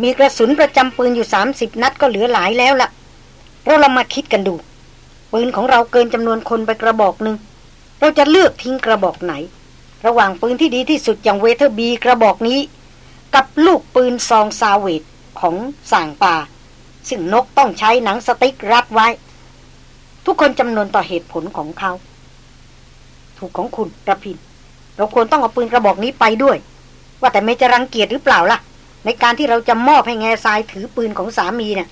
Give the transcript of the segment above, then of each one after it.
มีกระสุนประจำปืนอยู่สามสิบนัดก็เหลือหลายแล้วล่ะ เราลองมาคิดกันดู ปืนของเราเกินจำนวนคนไปกระบอกหนึ่ง เราจะเลือกทิ้งกระบอกไหน ระหว่างปืนที่ดีที่สุดอย่าง Weatherby กระบอกนี้ กับลูกปืนซองซาเวตของส่างป่า ซึ่งนกต้องใช้หนังสติ๊กรัดไว้ ทุกคนจำนนต่อเหตุผลของเขา ถูกของคุณรพินทร์ เราควรต้องเอาปืนกระบอกนี้ไปด้วย ว่าแต่เมจะรังเกียจหรือเปล่าล่ะ ในการที่เราจะมอบให้แง่ทรายถือปืนของสามีเนะ่ย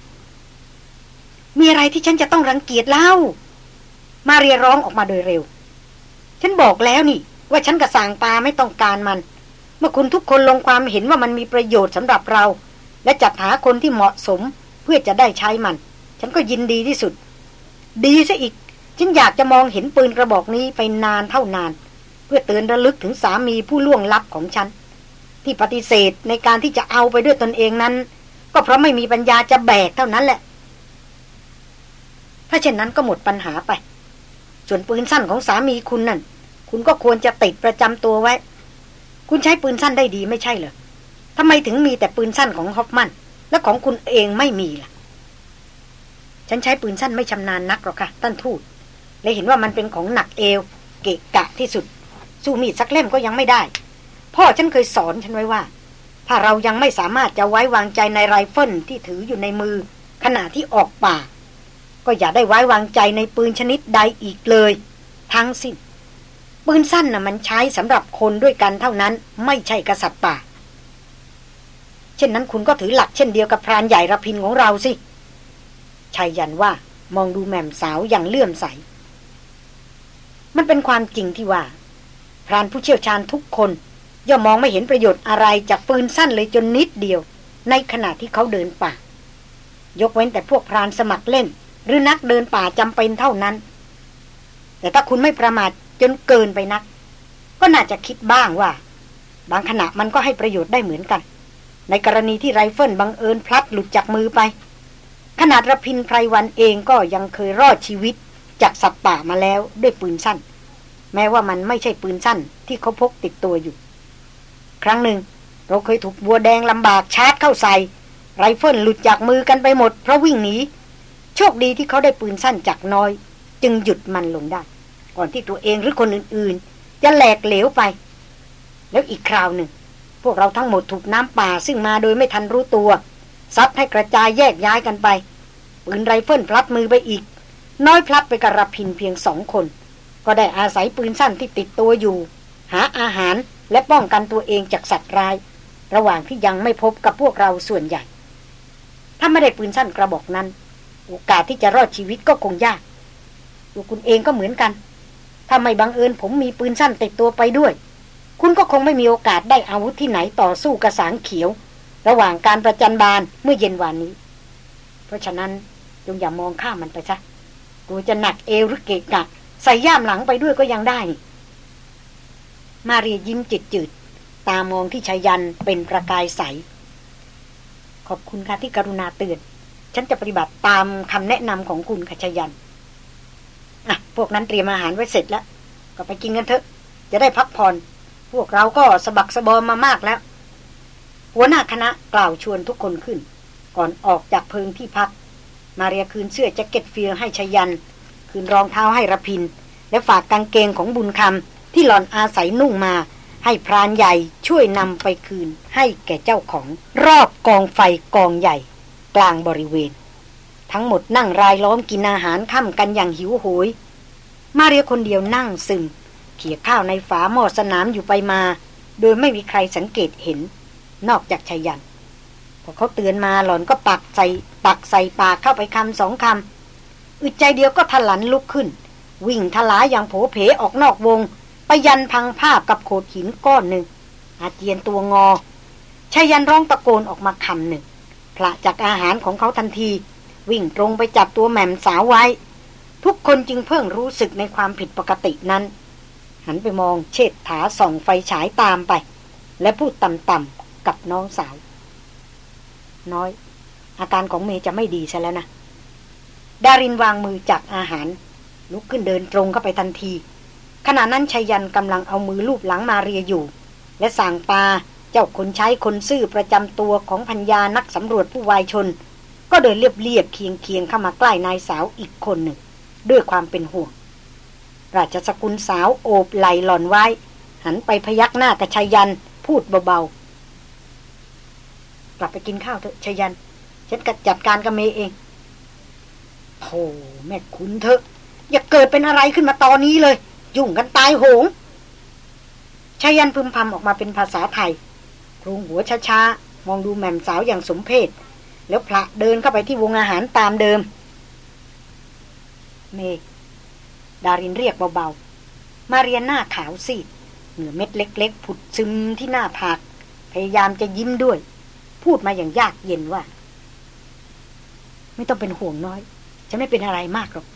มีอะไรที่ฉันจะต้องรังเกียจเล่า มาเรียร้องออกมาโดยเร็ว ฉันบอกแล้วนี่ ว่าฉันกับสางปาไม่ต้องการมัน เมื่อคุณทุกคนลงความเห็นว่ามันมีประโยชน์สำหรับเรา และจัดหาคนที่เหมาะสมเพื่อจะได้ใช้มัน ฉันก็ยินดีที่สุด ดีซะอีก ฉันอยากจะมองเห็นปืนกระบอกนี้ไปนานเท่านาน เพื่อเตือนระลึกถึงสามีผู้ล่วงลับของฉัน ที่ปฏิเสธในการที่จะเอาไปด้วยตนเองนั้น ก็เพราะไม่มีปัญญาจะแบกเท่านั้นแหละ ถ้าเช่นนั้นก็หมดปัญหาไป ส่วนปืนสั้นของสามีคุณนั่น คุณก็ควรจะติดประจำตัวไว้ คุณใช้ปืนสั้นได้ดีไม่ใช่เหรอทำไมถึงมีแต่ปืนสั้นของฮอฟมันและของคุณเองไม่มีล่ะ ฉันใช้ปืนสั้นไม่ชำนาญนักหรอกค่ะท่านทูตและเห็นว่ามันเป็นของหนักเอว เกะกะที่สุด สู้มีดสักเล่มก็ยังไม่ได้ พ่อฉันเคยสอนฉันไว้ว่า ถ้าเรายังไม่สามารถจะไว้วางใจในไรเฟิลที่ถืออยู่ในมือ ขณะที่ออกป่า ก็อย่าได้ไว้วางใจในปืนชนิดใดอีกเลย ทั้งสิ้น ปืนสั้นนะ่ะมันใช้สำหรับคนด้วยกันเท่านั้น ไม่ใช่กษัตริย์ป่า เช่นนั้นคุณก็ถือหลักเช่นเดียวกับพรานใหญ่ระพินของเราสิชายยันว่ามองดูแม่มสาวอย่างเลื่อมใส มันเป็นความจริงที่ว่า พรานผู้เชี่ยวชาญทุกคน ย่อมมองไม่เห็นประโยชน์อะไรจากปืนสั้นเลยจนนิดเดียว ในขณะที่เขาเดินป่า ยกเว้นแต่พวกพรานสมัครเล่น หรือนักเดินป่าจำเป็นเท่านั้น แต่ถ้าคุณไม่ประมาทจนเกินไปนัก ก็น่าจะคิดบ้างว่า บางขณะมันก็ให้ประโยชน์ได้เหมือนกัน ในกรณีที่ไรเฟิลบังเอิญพลัดหลุดจากมือไป ขนาดระพินไพรวันเองก็ยังเคยรอดชีวิตจากสัตว์ป่ามาแล้วด้วยปืนสั้น แม้ว่ามันไม่ใช่ปืนสั้นที่เขาพกติดตัวอยู่ ครั้งหนึ่ง เราเคยถูกวัวแดงลำบากชาร์จเข้าใส่ ไรเฟิลหลุดจากมือกันไปหมดเพราะวิ่งหนีโชคดีที่เขาได้ปืนสั้นจากน้อย จึงหยุดมันลงได้ ก่อนที่ตัวเองหรือคนอื่นๆ จะแหลกเหลวไป แล้วอีกคราวหนึ่ง พวกเราทั้งหมดถูกน้ำป่าซึ่งมาโดยไม่ทันรู้ตัวซัดให้กระจายแยกย้ายกันไปปืนไรเฟิลพลัดมือไปอีก น้อยพลัดไปกระพินเพียงสองคน ก็ได้อาศัยปืนสั้นที่ติดตัวอยู่ หาอาหาร และป้องกันตัวเองจากสัตว์ร้าย ระหว่างที่ยังไม่พบกับพวกเราส่วนใหญ่ ถ้าไม่ได้ปืนสั้นกระบอกนั้น โอกาสที่จะรอดชีวิตก็คงยากตัวคุณเองก็เหมือนกันถ้าไม่บังเอิญผมมีปืนสั้นติดตัวไปด้วย คุณก็คงไม่มีโอกาสได้อาวุธที่ไหนต่อสู้กระสางเขียว ระหว่างการประจันบานเมื่อเย็นวานนี้ เพราะฉะนั้นจงอย่ามองข้ามมันไปซะกลัวจะหนักเอวหรือเกะกะใส่ย่ามหลังไปด้วยก็ยังได้ มาเรียยิ้มจิตจืด ตามองที่ชายันเป็นประกายใส ขอบคุณค่ะที่กรุณาเตือน ฉันจะปฏิบัติตามคำแนะนำของคุณขชยันอะพวกนั้นเตรียมอาหารไว้เสร็จแล้ว ก็ไปกินกันเถอะ จะได้พักผ่อน พวกเราก็สะบักสะบอมมามากแล้ว หัวหน้าคณะกล่าวชวนทุกคนขึ้น ก่อนออกจากเพิงที่พัก มาเรียคืนเสื้อแจ็คเก็ตเฟียให้ชยัน คืนรองเท้าให้ระพิน และฝากกางเกงของบุญคำ ที่หล่อนอาศัยนุ่งมา ให้พรานใหญ่ช่วยนำไปคืนให้แก่เจ้าของรอบกองไฟกองใหญ่ กลางบริเวณ ทั้งหมดนั่งรายล้อมกินอาหารค่ำกันอย่างหิวโหย มาเรียคนเดียวนั่งซึมเขี่ยข้าวในฝาหม้อสนามอยู่ไปมา โดยไม่มีใครสังเกตเห็น นอกจากชายันพอเขาเตือนมาหล่อนก็ปักใส่ปักใส่ปากเข้าไปคำสองคำอึดใจเดียวก็ทลันลุกขึ้น วิ่งทลายอย่างโผเพออกนอกวง ไปยันพังภาพกับโขดหินก้อนหนึ่ง อาเจียนตัวงอชายันร้องตะโกนออกมาคำหนึ่งพละจากอาหารของเขาทันที วิ่งตรงไปจับตัวแหม่มสาวไว้ ทุกคนจึงเพิ่งรู้สึกในความผิดปกตินั้น หันไปมองเชิดถาส่องไฟฉายตามไป และพูดต่ำๆกับน้องสาว น้อย อาการของเมย์จะไม่ดีใช่แล้วนะดารินวางมือจากอาหาร ลุกขึ้นเดินตรงเข้าไปทันที ขณะนั้นชายันกำลังเอามือลูบหลังมาเรียอยู่ และสั่งปาเจ้าคนใช้คนซื่อประจำตัวของพัญญานักสำรวจผู้วายชน ก็เดินเรียบเรียบเคียงเคียงเข้ามาใกล้นายสาวอีกคนหนึ่ง ด้วยความเป็นห่วง ราชสกุลสาวโอบไหลหล่อนไว้ หันไปพยักหน้ากับชายันพูดเบาๆ กลับไปกินข้าวเถอะชายัน ฉันจัดการกับเมเองโธ่แม่คุณเถอะ อย่าเกิดเป็นอะไรขึ้นมาตอนนี้เลย ยุ่งกันตายโหงชายันพึมพำออกมาเป็นภาษาไทยครุงหัวช้าๆ มองดูแม่มสาวอย่างสมเพศ แล้วพระเดินเข้าไปที่วงอาหารตามเดิม เม ดารินเรียกเบาๆ มาเรียนหน้าขาวซีดเหงื่อเม็ดเล็ก ๆ ผุดซึมที่หน้าผาก พยายามจะยิ้มด้วย พูดมาอย่างยากเย็นว่า ไม่ต้องเป็นห่วงน้อย จะไม่เป็นอะไรมากหรอก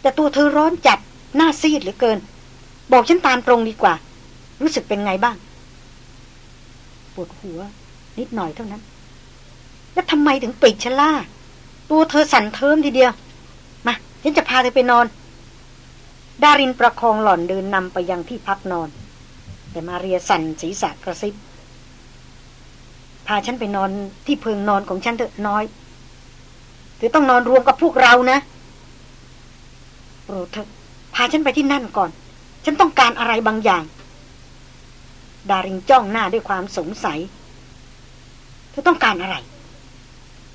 แต่ตัวเธอร้อนจัด หน้าซีดเหลือเกิน บอกฉันตามตรงดีกว่า รู้สึกเป็นไงบ้าง ปวดหัว นิดหน่อยเท่านั้น แล้วทำไมถึงปิดฉันล่ะตัวเธอสั่นเทิมทีเดียว มาฉันจะพาเธอไปนอน ดารินประคองหล่อนเดินนำไปยังที่พักนอน แต่มาเรียสั่นศีรษะกระซิบพาฉันไปนอนที่เพิงนอนของฉันเถอะน้อยเธอต้องนอนรวมกับพวกเรานะโปรดเถอะ พาฉันไปที่นั่นก่อน ฉันต้องการอะไรบางอย่าง ดารินจ้องหน้าด้วยความสงสัย เธอต้องการอะไร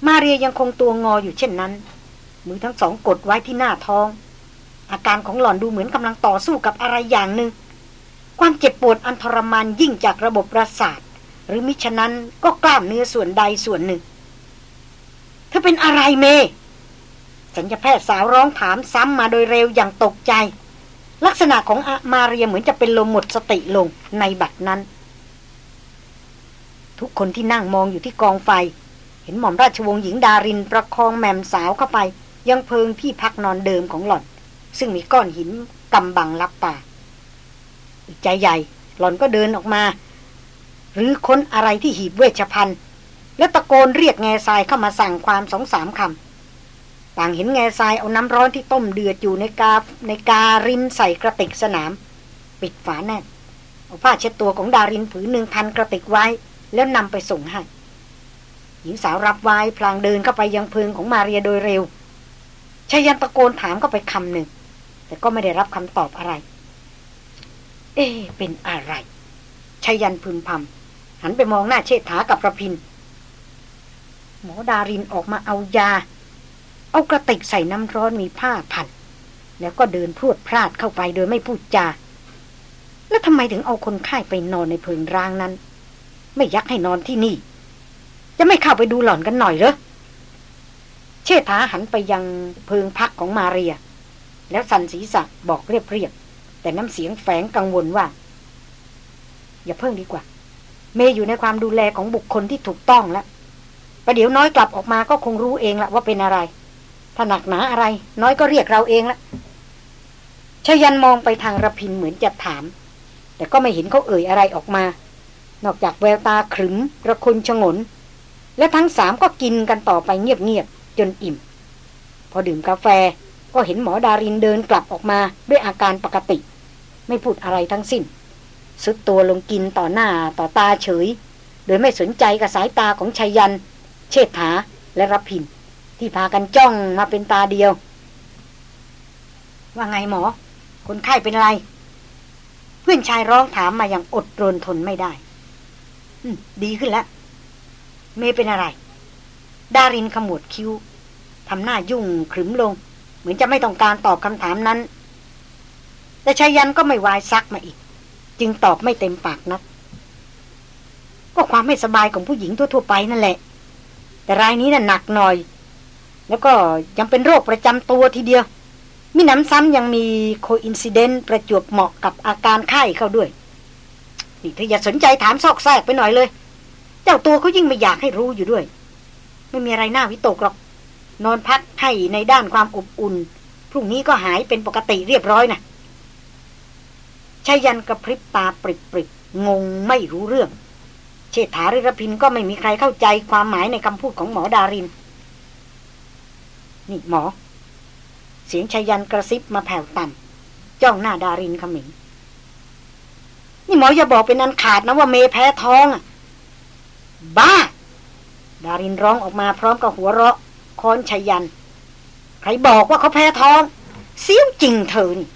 มาเรียยังคงตัวงออยู่เช่นนั้น มือทั้งสองกดไว้ที่หน้าท้อง อาการของหล่อนดูเหมือนกำลังต่อสู้กับอะไรอย่างหนึ่งความเจ็บปวดอันทรมานยิ่งจากระบบประสาท หรือมิฉะนั้นก็กล้ามเนื้อส่วนใดส่วนหนึ่ง เธอเป็นอะไรเม สัญญาแพทย์สาวร้องถามซ้ำมาโดยเร็วอย่างตกใจ ลักษณะของอามาเรียเหมือนจะเป็นลมหมดสติลงในบัดนั้น ทุกคนที่นั่งมองอยู่ที่กองไฟ เห็นหม่อมราชวงศ์หญิงดารินประคองแม่มสาวเข้าไป ยังเพิงที่พักนอนเดิมของหล่อน ซึ่งมีก้อนหินกำบังรับตาใจใหญ่ หล่อนก็เดินออกมา หรือค้นอะไรที่หีบเวชภัณฑ์แล้วตะโกนเรียกแง่ทรายเข้ามาสั่งความสองสามคำ ต่างเห็นแง่ทรายเอาน้ำร้อนที่ต้มเดือดอยู่ในกาในการินใส่กระติกสนาม ปิดฝาแน่นเอาผ้าเช็ดตัวของดารินผืนหนึ่งพันกระติกไว้ แล้วนำไปส่งให้หญิงสาวรับไว้พลางเดินเข้าไปยังเพิงของมาเรียโดยเร็วชายันตะโกนถามเข้าไปคำหนึ่ง แต่ก็ไม่ได้รับคำตอบอะไร เอ๊เป็นอะไรชายันพึมพำหันไปมองหน้าเชษฐากับระพิน หมอดารินออกมาเอายา เอากระติกใส่น้ำร้อนมีผ้าพัน แล้วก็เดินพรวดพลาดเข้าไปโดยไม่พูดจา แล้วทำไมถึงเอาคนไข้ไปนอนในเพิงร้างนั้น ไม่ยักให้นอนที่นี่ จะไม่เข้าไปดูหล่อนกันหน่อยเหรอ เชษฐาหันไปยังเพิงพักของมาเรีย แล้วสันศีษะบอกเรียบๆแต่น้ำเสียงแฝงกังวลว่า อย่าเพิ่งดีกว่า เมย์อยู่ในความดูแลของบุคคลที่ถูกต้องแล้วประเดี๋ยวน้อยกลับออกมาก็คงรู้เองละว่าเป็นอะไร ถ้าหนักหนาอะไร น้อยก็เรียกเราเองละชยันมองไปทางระพินเหมือนจะถาม แต่ก็ไม่เห็นเขาเอ่ยอะไรออกมา นอกจากแววตาขรึมระคนชงน และทั้งสามก็กินกันต่อไปเงียบๆจนอิ่ม พอดื่มกาแฟก็เห็นหมอดารินเดินกลับออกมาด้วยอาการปกติ ไม่พูดอะไรทั้งสิ้นสุดตัวลงกินต่อหน้าต่อตาเฉย โดยไม่สนใจกับสายตาของชายัน เชษฐาและรพิน ที่พากันจ้องมาเป็นตาเดียว ว่าไงหมอ คนไข้เป็นอะไร เพื่อนชายร้องถามมาอย่างอดรนทนไม่ได้ดีขึ้นแล้ว เมเป็นอะไร ดารินขมวดคิ้วทำหน้ายุ่งขรึมลง เหมือนจะไม่ต้องการตอบคำถามนั้น แต่ชายันก็ไม่วายซักมาอีก จึงตอบไม่เต็มปากนัก ก็ความไม่สบายของผู้หญิงทั่วๆไปนั่นแหละ แต่รายนี้น่ะหนักหน่อย แล้วก็ยังเป็นโรคประจำตัวทีเดียว มิหนำซ้ำยังมี coincident ประจวบเหมาะกับอาการไข้เข้าด้วย นี่เธออย่าสนใจถามซอกแซกไปหน่อยเลย เจ้าตัวเขายิ่งไม่อยากให้รู้อยู่ด้วย ไม่มีอะไรน่าวิตกหรอก นอนพักให้ได้รับความอบอุ่น พรุ่งนี้ก็หายเป็นปกติเรียบร้อยนะชายันกระพริบตาปริบปริบงงไม่รู้เรื่อง เชษฐาริรพินก็ไม่มีใครเข้าใจความหมายในคำพูดของหมอดาริน นี่หมอ เสียงชายันกระซิบมาแผ่วต่ำจ้องหน้าดารินขมิงนี่หมออย่าบอกเป็นอันขาดนะว่าเมแพ้ท้องอะ บ้า ดารินร้องออกมาพร้อมกับหัวเราะคอนชัยยัน ใครบอกว่าเขาแพ้ท้องเสี้ยวจริงเธอนี่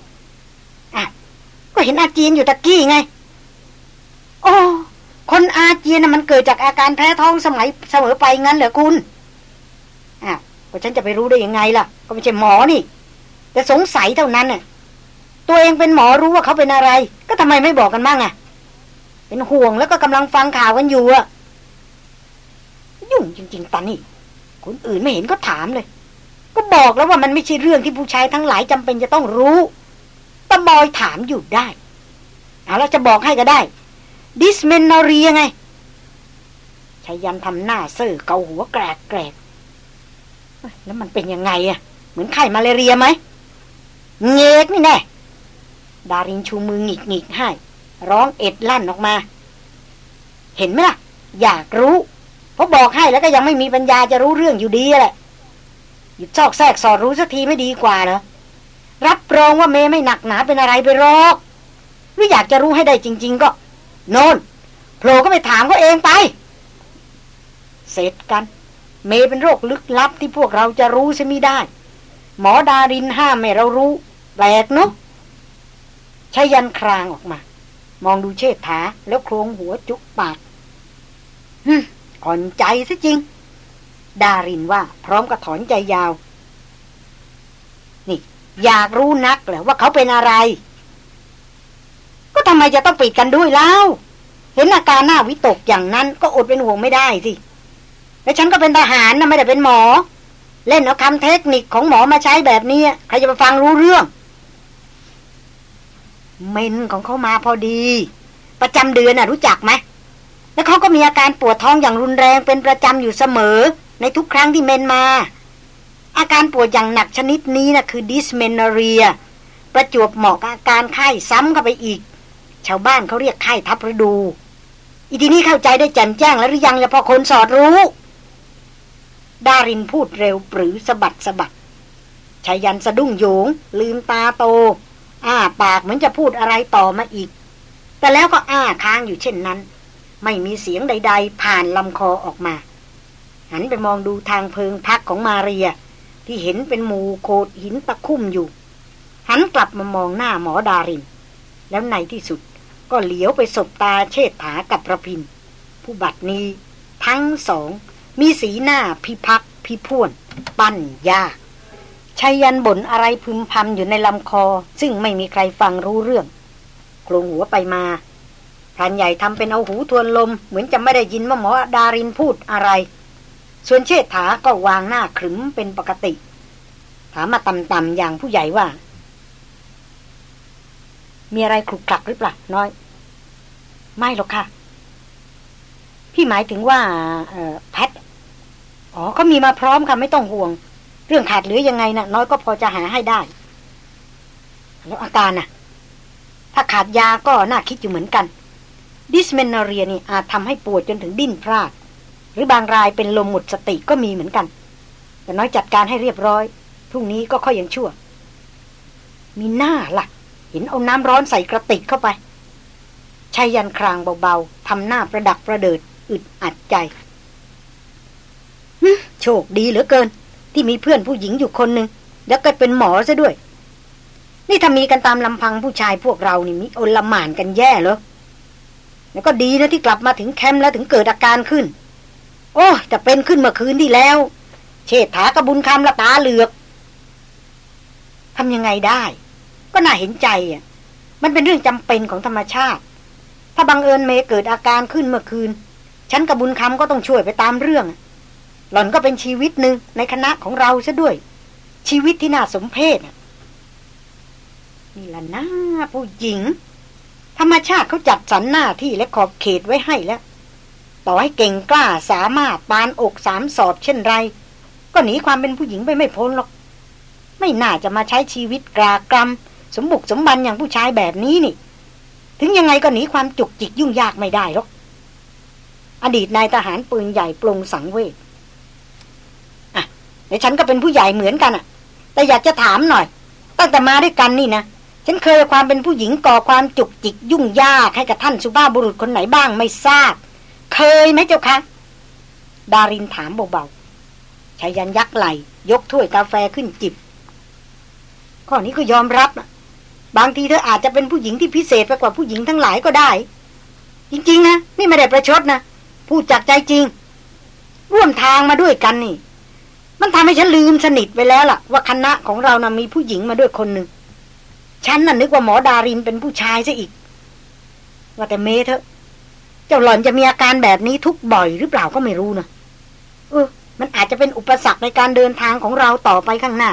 อะก็เห็นอาเจียนอยู่ตะกี้ไงโอ้คนอาเจียนน่ะมันเกิดจากอาการแพ้ท้องสมัยเสมอไปงั้นเหรอคุณ ก็ฉันจะไปรู้ได้ยังไงล่ะ ก็ไม่ใช่หมอนี่ แต่สงสัยเท่านั้นน่ะ ตัวเองเป็นหมอรู้ว่าเขาเป็นอะไร ก็ทำไมไม่บอกกันบ้างอะ เป็นห่วงแล้วก็กำลังฟังข่าวกันอยู่อะ ยุ่งจริง ๆตานี่คนอื่นไม่เห็นก็ถามเลย ก็บอกแล้วว่ามันไม่ใช่เรื่องที่ผู้ชายทั้งหลายจำเป็นจะต้องรู้ตาบอยถามอยู่ได้เอาแล้วจะบอกให้ก็ได้ ดิสเมนนารียังไงชายันทำหน้าเซ่อเกาหัวแกรกแกรก แล้วมันเป็นยังไงอะเหมือนไข้มาเลเรียไหมเงกนี่แน่ดารินชูมือหงิกหงิกให้ ร้องเอ็ดลั่นออกมา เห็นไหมล่ะ อยากรู้เพราะบอกให้แล้วก็ยังไม่มีปัญญาจะรู้เรื่องอยู่ดีแหละหยุดซอกแทรกสอดรู้สักทีไม่ดีกว่าเหรอรับรองว่าเมย์ไม่หนักหนาเป็นอะไรไปหรอกหรืออยากจะรู้ให้ได้จริง ๆ ก็ โนนโผล่ก็ไปถามเขาเองไป เสร็จกัน เมเป็นโรคลึกลับที่พวกเราจะรู้ใช่ไม่ได้ หมอดารินห้ามไม่เรารู้แปลกเนาะชายันครางออกมา มองดูเชษฐาแล้วโครงหัวจุกปากฮึอ่อนใจซะจริง ดารินว่า พร้อมกับถอนใจยาว นี่ อยากรู้นักแหละว่าเขาเป็นอะไร ก็ทำไมจะต้องปิดกันด้วยเล่า เห็นอาการหน้าวิตกอย่างนั้นก็อดเป็นห่วงไม่ได้สิ และฉันก็เป็นทหารนะไม่ได้เป็นหมอ เล่นเอาคำเทคนิคของหมอมาใช้แบบนี้ใครจะมาฟังรู้เรื่อง เมนของเขามาพอดี ประจำเดือนน่ะ รู้จักไหมแล้วเขาก็มีอาการปวดท้องอย่างรุนแรงเป็นประจำอยู่เสมอ ในทุกครั้งที่เมนมา อาการปวดอย่างหนักชนิดนี้นะคือดิสเมนเรีย ประจวบเหมาะกับอาการไข้ซ้ำเข้าไปอีก ชาวบ้านเขาเรียกไข้ทับฤดู อีทีนี้เข้าใจได้แจ่มแจ้งแล้วหรือยังละพอคนสอดรู้ ดารินพูดเร็วปรือสะบัดสะบัดชายันสะดุ้งโยง ลืมตาโต อ้าปากเหมือนจะพูดอะไรต่อมาอีก แต่แล้วก็อ้าค้างอยู่เช่นนั้น ไม่มีเสียงใด ๆ ผ่านลำคอออกมา หันไปมองดูทางเพิงพักของมาเรีย ที่เห็นเป็นหมูโคดหินตะคุ่มอยู่ หันกลับมามองหน้าหมอดาริน แล้วในที่สุดก็เหลียวไปสบตาเชษฐากับระพิน ผู้บัดนี้ทั้งสอง มีสีหน้าพิพักพิพ่วน ปั้นยากชายันบ่นอะไรพึมพำอยู่ในลำคอ ซึ่งไม่มีใครฟังรู้เรื่องโครงหัวไปมาพรานใหญ่ทำเป็นเอาหูทวนลม เหมือนจะไม่ได้ยินว่าหมอดารินพูดอะไร ส่วนเชษฐาก็วางหน้าขรึมเป็นปกติ ถามมาต่ำๆอย่างผู้ใหญ่ว่า มีอะไรคลุกคลักหรือเปล่าน้อย ไม่หรอกค่ะ พี่หมายถึงว่าแพท อ๋อเขามีมาพร้อมค่ะไม่ต้องห่วง เรื่องขาดเหลือยังไงนะ่ะ น้อยก็พอจะหาให้ได้ แล้วอาการน่ะ ถ้าขาดยาก็น่าคิดอยู่เหมือนกัน ดิสเมนเรียนี่อาจทำให้ปวดจนถึงดิ้นพลาด หรือบางรายเป็นลมหมดสติก็มีเหมือนกัน แต่น้อยจัดการให้เรียบร้อยพรุ่งนี้ก็ค่อยยังชั่ว มีหน้าละ่ะ เห็นเอาน้ำร้อนใส่กระติกเข้าไปชายันครางเบาๆทำหน้าประดักประเดิดอึดอัดใจ โชคดีเหลือเกิน ที่มีเพื่อนผู้หญิงอยู่คนหนึ่งแล้วก็เป็นหมอซะด้วย นี่ถ้ามีกันตามลำพังผู้ชายพวกเรานี่มีอลหมานกันแย่เหรอแล้วก็ดีนะที่กลับมาถึงแคมป์แล้วถึงเกิดอาการขึ้น โอ้แต่เป็นขึ้นเมื่อคืนที่แล้ว เชษฐากระบุญคำละตาเหลือกทำยังไงได้ ก็น่าเห็นใจอะ มันเป็นเรื่องจำเป็นของธรรมชาติ ถ้าบังเอิญเมย์เกิดอาการขึ้นเมื่อคืน ฉันกระบุญคำก็ต้องช่วยไปตามเรื่อง หล่อนก็เป็นชีวิตหนึ่งในคณะของเราซะด้วย ชีวิตที่น่าสมเพชนี่ละนะผู้หญิง ธรรมชาติเขาจัดสรรหน้าที่และขอบเขตไว้ให้แล้ว ต่อให้เก่งกล้าสามารถปานอกสามสอบเช่นไร ก็หนีความเป็นผู้หญิงไปไม่พ้นหรอก ไม่น่าจะมาใช้ชีวิตกรากรรมสมบุกสมบันอย่างผู้ชายแบบนี้นี่ ถึงยังไงก็หนีความจุกจิกยุ่งยากไม่ได้หรอกอดีตนายทหารปืนใหญ่ปรงสังเวชะในฉันก็เป็นผู้ใหญ่เหมือนกันอะแต่อยากจะถามหน่อย ตั้งแต่มาด้วยกันนี่นะฉันเคยความเป็นผู้หญิงก่อความจุกจิกยุ่งยากให้กับท่านสุภาพบุรุษคนไหนบ้างไม่ทราบ เคยไหมเจ้าคะดารินถามเบาๆชายันยักไหลยกถ้วยกาแฟขึ้นจิบ ข้อนี้ก็ยอมรับนะบางทีเธออาจจะเป็นผู้หญิงที่พิเศษไปกว่าผู้หญิงทั้งหลายก็ได้ จริง ๆ นะ นี่ไม่ได้ประชดนะพูดจากใจจริง ร่วมทางมาด้วยกันนี่ มันทำให้ฉันลืมสนิทไปแล้วล่ะ ว่าคณะของเรานะ่ะมีผู้หญิงมาด้วยคนหนึ่ง ฉันน่ะนึกว่าหมอดารินเป็นผู้ชายซะอีก ว่าแต่เมเถอะ เจ้าหล่อนจะมีอาการแบบนี้ทุกบ่อยหรือเปล่าก็ไม่รู้นะเออ มันอาจจะเป็นอุปสรรคในการเดินทางของเราต่อไปข้างหน้า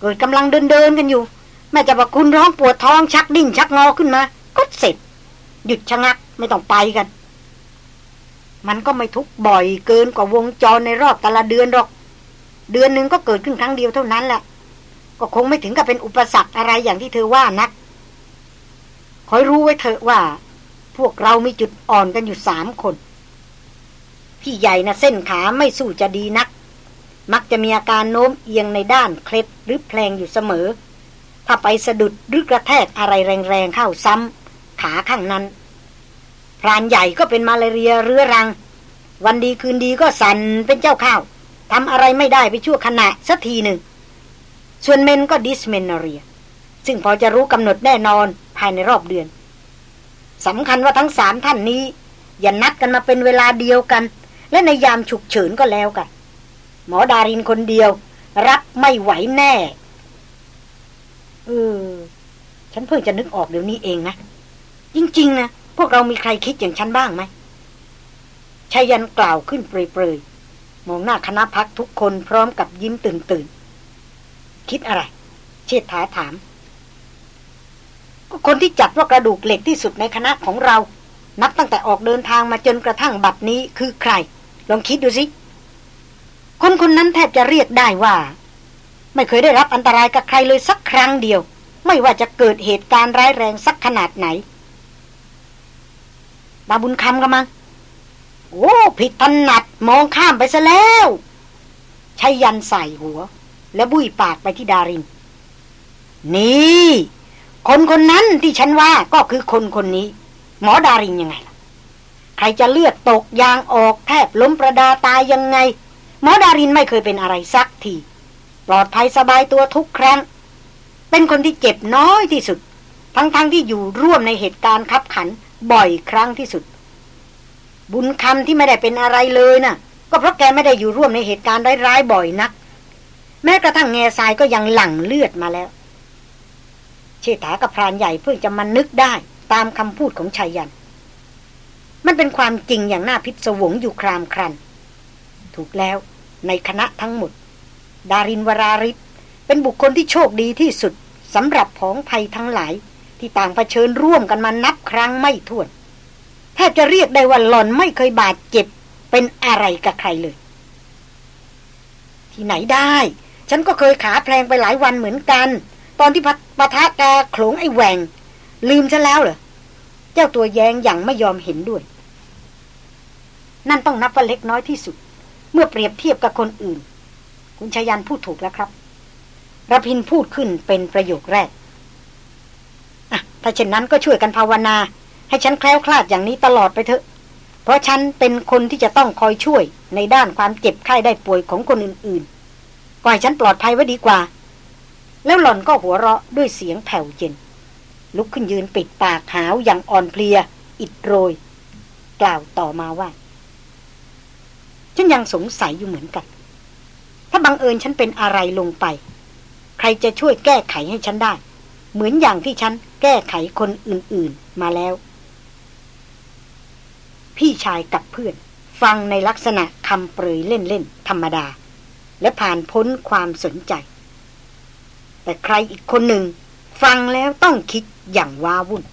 เกิดกำลังเดินเดินกันอยู่ แม่จะบอกคุณร้องปวดท้องชักดิ้นชักงอขึ้นมาก็เสร็จ หยุดชะงักไม่ต้องไปกัน มันก็ไม่ทุกบ่อยเกินกว่าวงจรในรอบแต่ละเดือนหรอก เดือนหนึ่งก็เกิดขึ้นครั้งเดียวเท่านั้นแหละ ก็คงไม่ถึงกับเป็นอุปสรรคอะไรอย่างที่เธอว่านัก คอยรู้ไว้เถอะว่า พวกเรามีจุดอ่อนกันอยู่สามคน พี่ใหญ่นะเส้นขาไม่สู้จะดีนัก มักจะมีอาการโน้มเอียงในด้านเคล็ดหรือแพลงอยู่เสมอ ถ้าไปสะดุดหรือกระแทกอะไรแรงๆเข้าซ้ำขาข้างนั้นพรานใหญ่ก็เป็นมาลาเรียเรื้อรัง วันดีคืนดีก็สั่นเป็นเจ้าข้าว ทำอะไรไม่ได้ไปชั่วขณะสักทีหนึ่ง ส่วนเมนก็ดิสเมนเรีย ซึ่งพอจะรู้กำหนดแน่นอนภายในรอบเดือนสำคัญว่าทั้งสามท่านนี้ อย่านัดกันมาเป็นเวลาเดียวกัน และในยามฉุกเฉินก็แล้วกัน หมอดารินคนเดียว รับไม่ไหวแน่เออฉันเพิ่งจะนึกออกเดี๋ยวนี้เองนะ จริง ๆ นะ พวกเรามีใครคิดอย่างฉันบ้างไหมชายันกล่าวขึ้นเปรย มองหน้าคณะพักทุกคนพร้อมกับยิ้มตื่นตื่นคิดอะไร เชษฐาถาม ก็คนที่จัดว่ากระดูกเหล็กที่สุดในคณะของเรา นับตั้งแต่ออกเดินทางมาจนกระทั่งบัดนี้คือใคร ลองคิดดูสิ คนคนนั้นแทบจะเรียกได้ว่า ไม่เคยได้รับอันตรายกับใครเลยสักครั้งเดียว ไม่ว่าจะเกิดเหตุการณ์ร้ายแรงสักขนาดไหนบาบุญคำกันมั้ง โอ้ผิดถนัดมองข้ามไปซะแล้วช้ยันใส่หัว และบุยปากไปที่ดาริน นี่ คนคนนั้นที่ฉันว่าก็คือคนคนนี้ หมอดารินยังไงล่ะ ใครจะเลือดตกยางออกแทบล้มประดาตายยังไง หมอดารินไม่เคยเป็นอะไรสักที ปลอดภัยสบายตัวทุกครั้ง เป็นคนที่เจ็บน้อยที่สุด ทั้งๆทที่อยู่ร่วมในเหตุการณ์ขับขันบ่อยครั้งที่สุด บุญคำที่ไม่ได้เป็นอะไรเลยนะ่ะ ก็เพราะแกไม่ได้อยู่ร่วมในเหตุการณ์ร้ายๆบ่อยนัก แม้กระทั่งแง่ทรายก็ยังหลั่งเลือดมาแล้ว เชษฐากับพรานใหญ่เพิ่งจะมานึกได้ตามคำพูดของชายยัน มันเป็นความจริงอย่างน่าพิศวงอยู่ครามครัน ถูกแล้วในคณะทั้งหมด ดารินวราริศเป็นบุคคลที่โชคดีที่สุดสำหรับผองภัยทั้งหลายที่ต่างเผชิญร่วมกันมานับครั้งไม่ถ้วน แทบจะเรียกได้ว่าหล่อนไม่เคยบาดเจ็บเป็นอะไรกับใครเลย ที่ไหนได้ ฉันก็เคยขาแพลงไปหลายวันเหมือนกัน ตอนที่ปะทะกโขลงไอ้แหวง ลืมฉันแล้วเหรอ เจ้าตัวแยงอย่างไม่ยอมเห็นด้วย นั่นต้องนับว่าเล็กน้อยที่สุด เมื่อเปรียบเทียบกับคนอื่น คุณชายันพูดถูกแล้วครับรพินพูดขึ้นเป็นประโยคแรกถ้าเช่นนั้นก็ช่วยกันภาวนา ให้ฉันแคล้วคลาดอย่างนี้ตลอดไปเถอะ เพราะฉันเป็นคนที่จะต้องคอยช่วยในด้านความเจ็บไข้ได้ป่วยของคนอื่นๆปล่อยฉันปลอดภัยไว้ดีกว่า แล้วหล่อนก็หัวเราะด้วยเสียงแผ่วเย็น ลุกขึ้นยืนปิดปากหาวอย่างอ่อนเพลีย อิดโรย กล่าวต่อมาว่า ฉันยังสงสัยอยู่เหมือนกัน ถ้าบังเอิญฉันเป็นอะไรลงไป ใครจะช่วยแก้ไขให้ฉันได้ เหมือนอย่างที่ฉันแก้ไขคนอื่นๆมาแล้ว พี่ชายกับเพื่อน ฟังในลักษณะคำเปรยเล่นๆธรรมดา และผ่านพ้นความสนใจ แต่ใครอีกคนหนึ่ง ฟังแล้วต้องคิดอย่างว้าวุ่น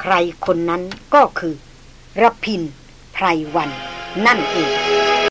ใครคนนั้นก็คือรพินไพรวันนั่นเอง